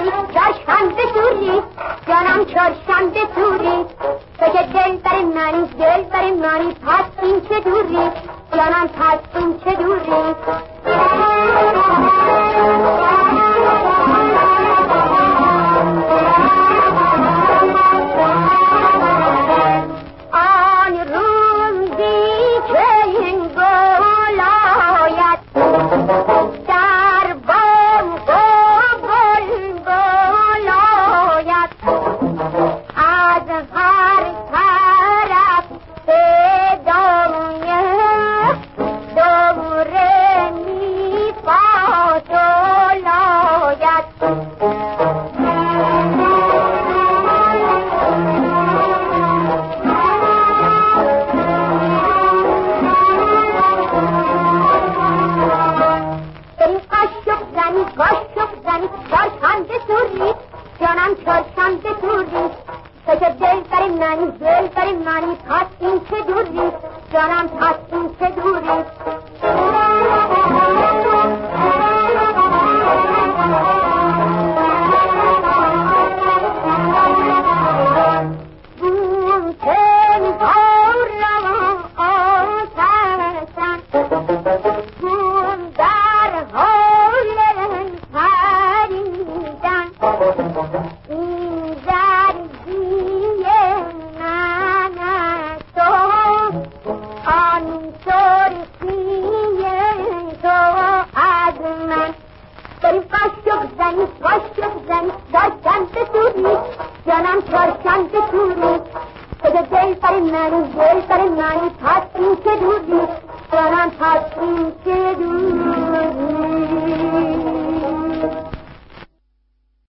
جانم چهشنبه توری جانم چهارشنبه توری تو که دل بر منی دل بر منی پس این چه دوری؟ جانم پس این چه دوری؟ بسوری جانم چارشان بسوری تو که دل بر منی دل بر منی پس این چه دوری جانم پس Then worship them, Dwarshanta Turi, Janam Dwarshanta Turi. Sajadel Parimani, Del Parimani, Thatri Keduri, Janam Thatri Keduri.